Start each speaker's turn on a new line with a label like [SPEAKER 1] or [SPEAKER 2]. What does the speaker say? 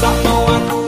[SPEAKER 1] Só não acredito